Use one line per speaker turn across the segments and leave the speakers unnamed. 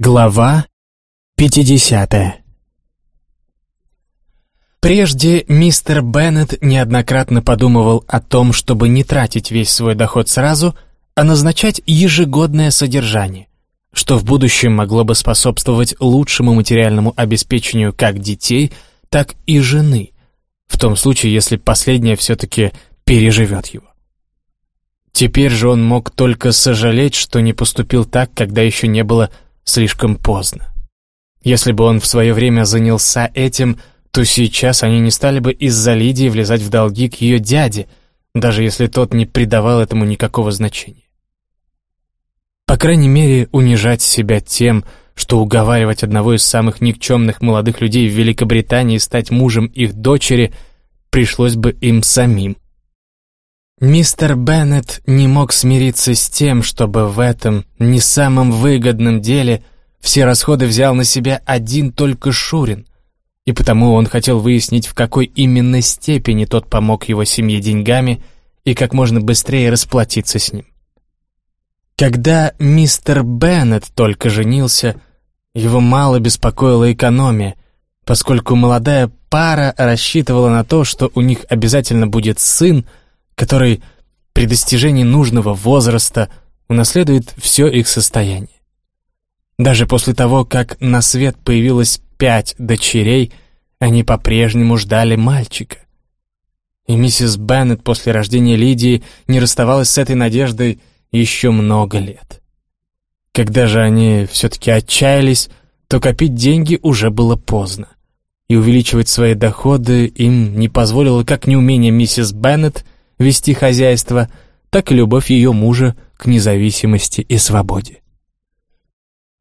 Глава 50 Прежде мистер Беннет неоднократно подумывал о том, чтобы не тратить весь свой доход сразу, а назначать ежегодное содержание, что в будущем могло бы способствовать лучшему материальному обеспечению как детей, так и жены, в том случае, если последняя все-таки переживет его. Теперь же он мог только сожалеть, что не поступил так, когда еще не было слишком поздно. Если бы он в свое время занялся этим, то сейчас они не стали бы из-за Лидии влезать в долги к ее дяде, даже если тот не придавал этому никакого значения. По крайней мере, унижать себя тем, что уговаривать одного из самых никчемных молодых людей в Великобритании стать мужем их дочери пришлось бы им самим. Мистер Беннет не мог смириться с тем, чтобы в этом не самом выгодном деле все расходы взял на себя один только Шурин, и потому он хотел выяснить, в какой именно степени тот помог его семье деньгами и как можно быстрее расплатиться с ним. Когда мистер Беннет только женился, его мало беспокоила экономия, поскольку молодая пара рассчитывала на то, что у них обязательно будет сын, который при достижении нужного возраста унаследует все их состояние. Даже после того, как на свет появилось пять дочерей, они по-прежнему ждали мальчика. И миссис Беннет после рождения Лидии не расставалась с этой надеждой еще много лет. Когда же они все-таки отчаялись, то копить деньги уже было поздно. И увеличивать свои доходы им не позволило как неумение миссис Беннет — вести хозяйство, так и любовь ее мужа к независимости и свободе.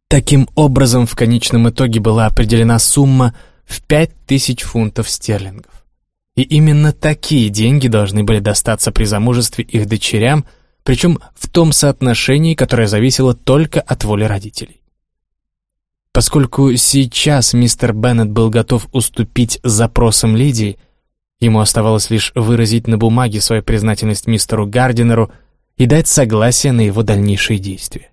Таким образом, в конечном итоге была определена сумма в пять тысяч фунтов стерлингов. И именно такие деньги должны были достаться при замужестве их дочерям, причем в том соотношении, которое зависело только от воли родителей. Поскольку сейчас мистер Беннет был готов уступить запросам Лидии, Ему оставалось лишь выразить на бумаге свою признательность мистеру Гардинеру и дать согласие на его дальнейшие действия.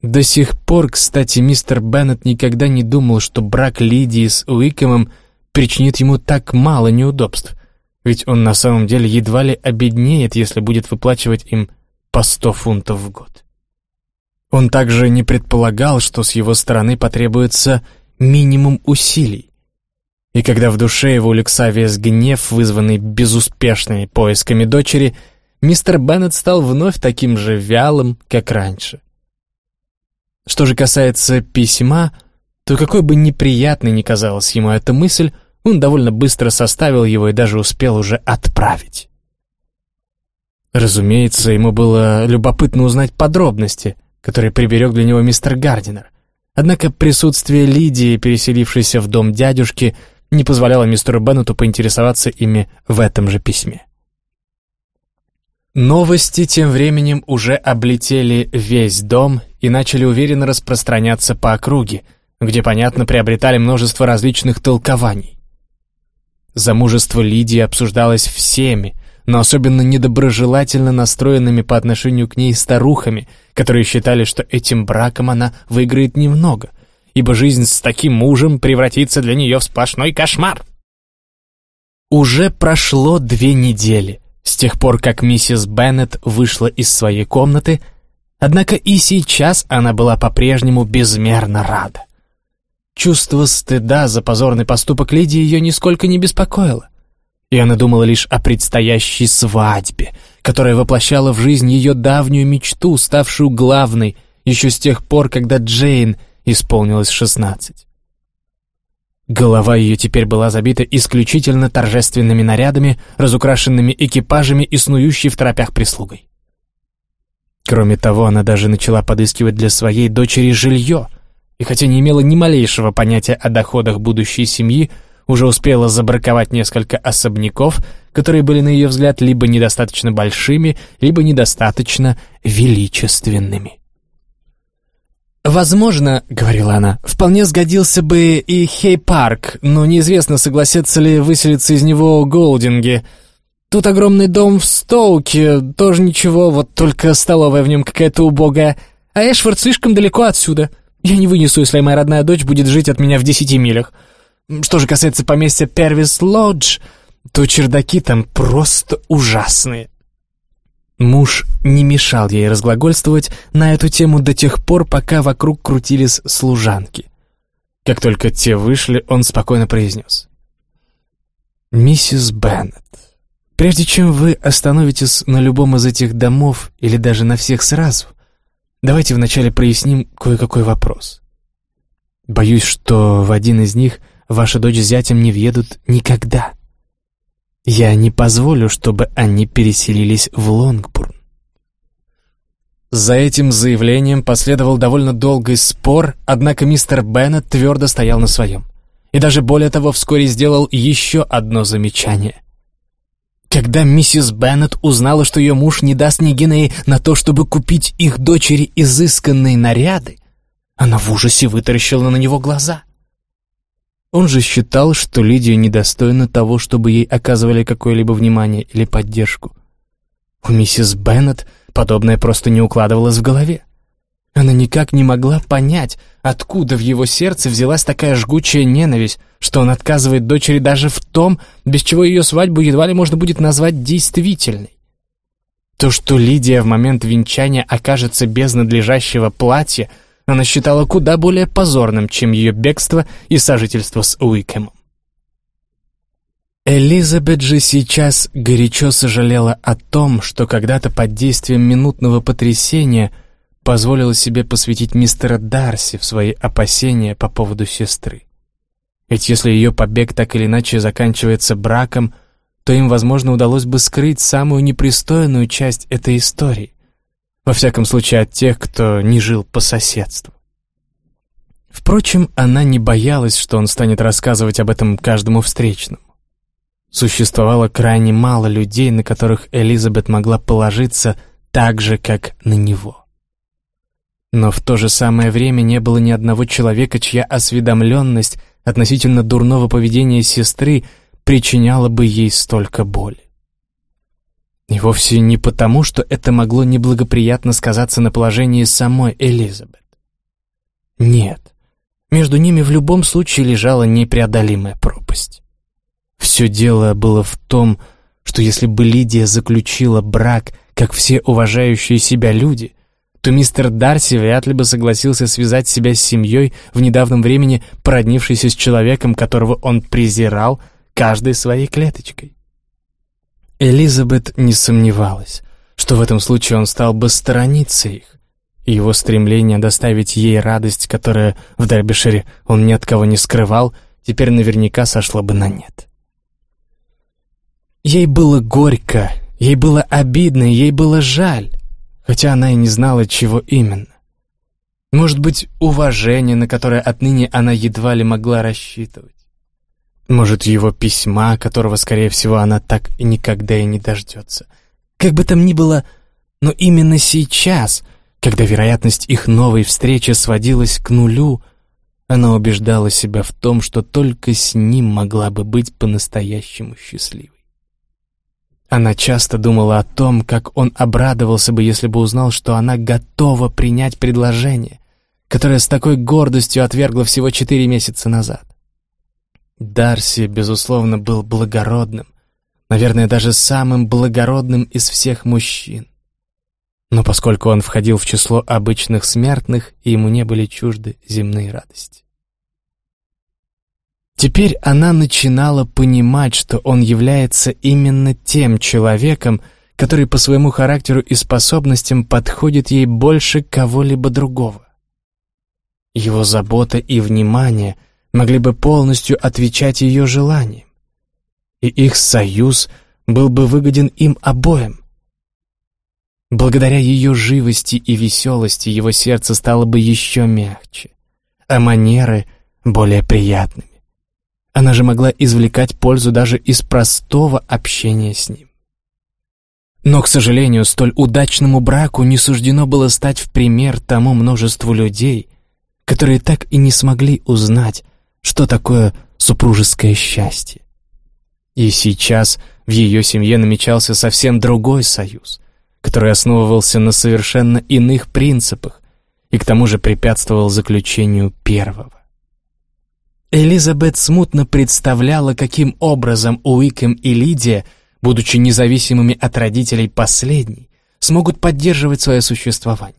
До сих пор, кстати, мистер Беннет никогда не думал, что брак Лидии с Уикэмом причинит ему так мало неудобств, ведь он на самом деле едва ли обеднеет, если будет выплачивать им по сто фунтов в год. Он также не предполагал, что с его стороны потребуется минимум усилий, и когда в душе его улегся весь гнев, вызванный безуспешными поисками дочери, мистер Беннет стал вновь таким же вялым, как раньше. Что же касается письма, то какой бы неприятной ни казалась ему эта мысль, он довольно быстро составил его и даже успел уже отправить. Разумеется, ему было любопытно узнать подробности, которые приберег для него мистер Гардинер. Однако присутствие Лидии, переселившейся в дом дядюшки, не позволяло мистеру Беннету поинтересоваться ими в этом же письме. Новости тем временем уже облетели весь дом и начали уверенно распространяться по округе, где, понятно, приобретали множество различных толкований. Замужество Лидии обсуждалось всеми, но особенно недоброжелательно настроенными по отношению к ней старухами, которые считали, что этим браком она выиграет немного — ибо жизнь с таким мужем превратится для нее в сплошной кошмар. Уже прошло две недели с тех пор, как миссис Беннет вышла из своей комнаты, однако и сейчас она была по-прежнему безмерно рада. Чувство стыда за позорный поступок Лидии ее нисколько не беспокоило, и она думала лишь о предстоящей свадьбе, которая воплощала в жизнь ее давнюю мечту, ставшую главной еще с тех пор, когда Джейн — исполнилось шестнадцать. Голова ее теперь была забита исключительно торжественными нарядами, разукрашенными экипажами и снующей в торопях прислугой. Кроме того, она даже начала подыскивать для своей дочери жилье, и хотя не имела ни малейшего понятия о доходах будущей семьи, уже успела забраковать несколько особняков, которые были, на ее взгляд, либо недостаточно большими, либо недостаточно величественными. «Возможно, — говорила она, — вполне сгодился бы и Хей-парк, но неизвестно, согласятся ли выселиться из него Голдинги. Тут огромный дом в Стоуке, тоже ничего, вот только столовая в нем какая-то убогая. А Эшфорд слишком далеко отсюда. Я не вынесу, если моя родная дочь будет жить от меня в десяти милях. Что же касается поместья Первис Лодж, то чердаки там просто ужасные. Муж не мешал ей разглагольствовать на эту тему до тех пор, пока вокруг крутились служанки. Как только те вышли, он спокойно произнес. «Миссис Беннет, прежде чем вы остановитесь на любом из этих домов или даже на всех сразу, давайте вначале проясним кое-какой вопрос. Боюсь, что в один из них ваша дочь с зятем не въедут никогда. Я не позволю, чтобы они переселились в Лонгбурн. За этим заявлением последовал довольно долгий спор, однако мистер Беннет твердо стоял на своем. И даже более того, вскоре сделал еще одно замечание. Когда миссис Беннет узнала, что ее муж не даст Нигиней на то, чтобы купить их дочери изысканные наряды, она в ужасе вытаращила на него глаза. Он же считал, что Лидия недостойна того, чтобы ей оказывали какое-либо внимание или поддержку. У миссис Беннет подобное просто не укладывалось в голове. Она никак не могла понять, откуда в его сердце взялась такая жгучая ненависть, что он отказывает дочери даже в том, без чего ее свадьбу едва ли можно будет назвать действительной. То, что Лидия в момент венчания окажется без надлежащего платья — она считала куда более позорным, чем ее бегство и сожительство с Уикемом. Элизабет же сейчас горячо сожалела о том, что когда-то под действием минутного потрясения позволила себе посвятить мистера Дарси в свои опасения по поводу сестры. Ведь если ее побег так или иначе заканчивается браком, то им, возможно, удалось бы скрыть самую непристойную часть этой истории. Во всяком случае, от тех, кто не жил по соседству. Впрочем, она не боялась, что он станет рассказывать об этом каждому встречному. Существовало крайне мало людей, на которых Элизабет могла положиться так же, как на него. Но в то же самое время не было ни одного человека, чья осведомленность относительно дурного поведения сестры причиняла бы ей столько боли. И вовсе не потому, что это могло неблагоприятно сказаться на положении самой Элизабет. Нет, между ними в любом случае лежала непреодолимая пропасть. Все дело было в том, что если бы Лидия заключила брак, как все уважающие себя люди, то мистер Дарси вряд ли бы согласился связать себя с семьей в недавнем времени, породнившейся с человеком, которого он презирал каждой своей клеточкой. Элизабет не сомневалась, что в этом случае он стал бы сторониться их, и его стремление доставить ей радость, которая в Дербишире он ни от кого не скрывал, теперь наверняка сошло бы на нет. Ей было горько, ей было обидно, ей было жаль, хотя она и не знала, чего именно. Может быть, уважение, на которое отныне она едва ли могла рассчитывать. Может, его письма, которого, скорее всего, она так и никогда и не дождется. Как бы там ни было, но именно сейчас, когда вероятность их новой встречи сводилась к нулю, она убеждала себя в том, что только с ним могла бы быть по-настоящему счастливой. Она часто думала о том, как он обрадовался бы, если бы узнал, что она готова принять предложение, которое с такой гордостью отвергла всего четыре месяца назад. Дарси, безусловно, был благородным, наверное, даже самым благородным из всех мужчин. Но поскольку он входил в число обычных смертных, ему не были чужды земные радости. Теперь она начинала понимать, что он является именно тем человеком, который по своему характеру и способностям подходит ей больше кого-либо другого. Его забота и внимание — могли бы полностью отвечать ее желаниям. И их союз был бы выгоден им обоим. Благодаря ее живости и веселости его сердце стало бы еще мягче, а манеры более приятными. Она же могла извлекать пользу даже из простого общения с ним. Но, к сожалению, столь удачному браку не суждено было стать в пример тому множеству людей, которые так и не смогли узнать, что такое супружеское счастье. И сейчас в ее семье намечался совсем другой союз, который основывался на совершенно иных принципах и к тому же препятствовал заключению первого. Элизабет смутно представляла, каким образом Уикем и Лидия, будучи независимыми от родителей последней, смогут поддерживать свое существование.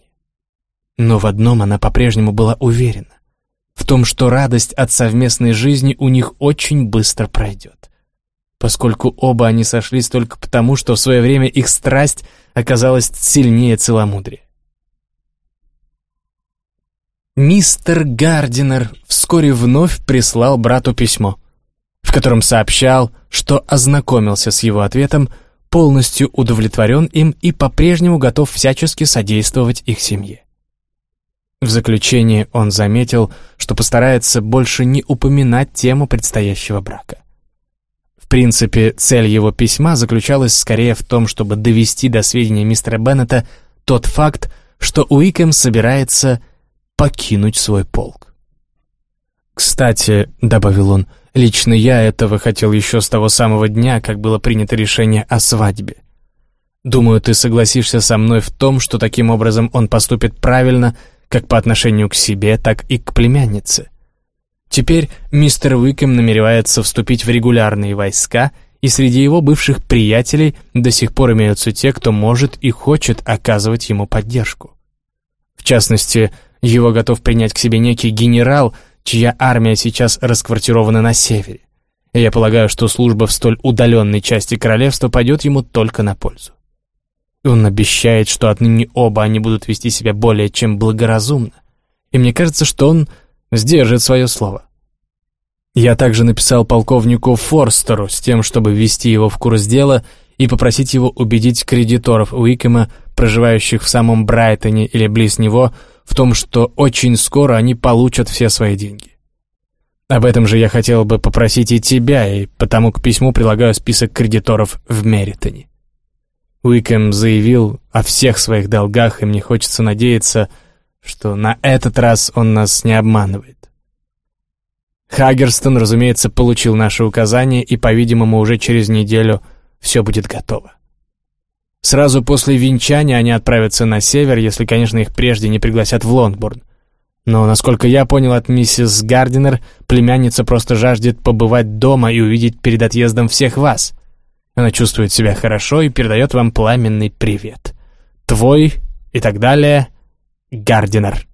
Но в одном она по-прежнему была уверена в том, что радость от совместной жизни у них очень быстро пройдет, поскольку оба они сошлись только потому, что в свое время их страсть оказалась сильнее целомудрия. Мистер Гардинер вскоре вновь прислал брату письмо, в котором сообщал, что ознакомился с его ответом, полностью удовлетворен им и по-прежнему готов всячески содействовать их семье. В заключение он заметил, что постарается больше не упоминать тему предстоящего брака. В принципе, цель его письма заключалась скорее в том, чтобы довести до сведения мистера Беннета тот факт, что Уикэм собирается покинуть свой полк. «Кстати», — добавил он, — «лично я этого хотел еще с того самого дня, как было принято решение о свадьбе. Думаю, ты согласишься со мной в том, что таким образом он поступит правильно — как по отношению к себе, так и к племяннице. Теперь мистер Уикем намеревается вступить в регулярные войска, и среди его бывших приятелей до сих пор имеются те, кто может и хочет оказывать ему поддержку. В частности, его готов принять к себе некий генерал, чья армия сейчас расквартирована на севере. Я полагаю, что служба в столь удаленной части королевства пойдет ему только на пользу. И он обещает, что отныне оба они будут вести себя более чем благоразумно. И мне кажется, что он сдержит свое слово. Я также написал полковнику Форстеру с тем, чтобы ввести его в курс дела и попросить его убедить кредиторов Уикема, проживающих в самом Брайтоне или близ него, в том, что очень скоро они получат все свои деньги. Об этом же я хотел бы попросить и тебя, и потому к письму прилагаю список кредиторов в Меритоне. Уикэм заявил о всех своих долгах, и мне хочется надеяться, что на этот раз он нас не обманывает. Хагерстон, разумеется, получил наши указания, и, по-видимому, уже через неделю все будет готово. Сразу после венчания они отправятся на север, если, конечно, их прежде не пригласят в Лонгборн. Но, насколько я понял от миссис Гардинер, племянница просто жаждет побывать дома и увидеть перед отъездом всех вас. Она чувствует себя хорошо и передает вам пламенный привет. Твой и так далее, Гардинер.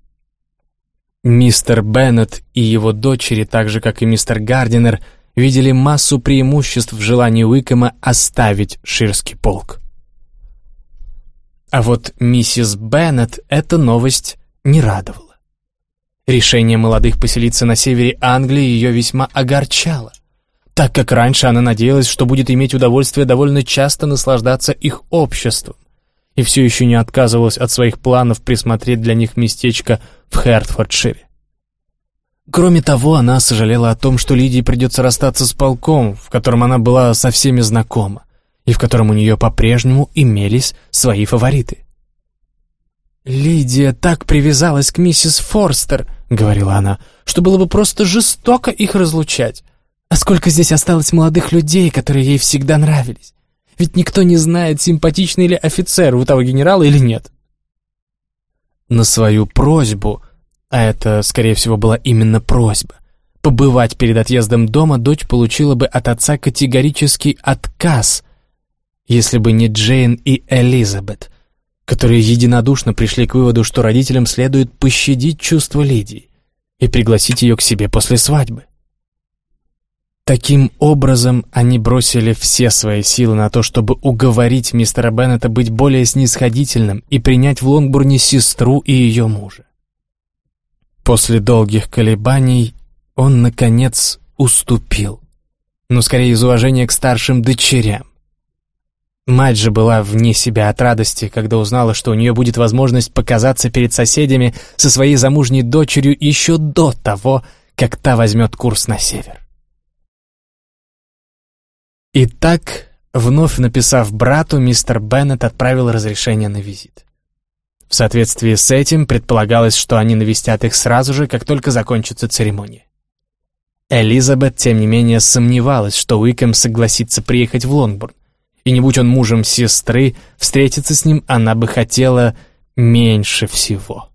Мистер Беннет и его дочери, так же как и мистер Гардинер, видели массу преимуществ в желании Уикэма оставить Ширский полк. А вот миссис Беннет эта новость не радовала. Решение молодых поселиться на севере Англии ее весьма огорчало так как раньше она надеялась, что будет иметь удовольствие довольно часто наслаждаться их обществом, и все еще не отказывалась от своих планов присмотреть для них местечко в Хертфордшире. Кроме того, она сожалела о том, что Лидии придется расстаться с полком, в котором она была со всеми знакома, и в котором у нее по-прежнему имелись свои фавориты. «Лидия так привязалась к миссис Форстер», — говорила она, — «что было бы просто жестоко их разлучать. А сколько здесь осталось молодых людей, которые ей всегда нравились? Ведь никто не знает, симпатичный ли офицер у того генерала или нет. На свою просьбу, а это, скорее всего, была именно просьба, побывать перед отъездом дома дочь получила бы от отца категорический отказ, если бы не Джейн и Элизабет, которые единодушно пришли к выводу, что родителям следует пощадить чувства Лидии и пригласить ее к себе после свадьбы. Таким образом, они бросили все свои силы на то, чтобы уговорить мистера Беннета быть более снисходительным и принять в Лонгбурне сестру и ее мужа. После долгих колебаний он, наконец, уступил, но скорее из уважения к старшим дочерям. Мать же была вне себя от радости, когда узнала, что у нее будет возможность показаться перед соседями со своей замужней дочерью еще до того, как та возьмет курс на север. Итак, вновь написав брату, мистер Беннет отправил разрешение на визит. В соответствии с этим предполагалось, что они навестят их сразу же, как только закончится церемония. Элизабет, тем не менее, сомневалась, что Уикэм согласится приехать в Лонгбурн, и не будь он мужем сестры, встретиться с ним она бы хотела меньше всего.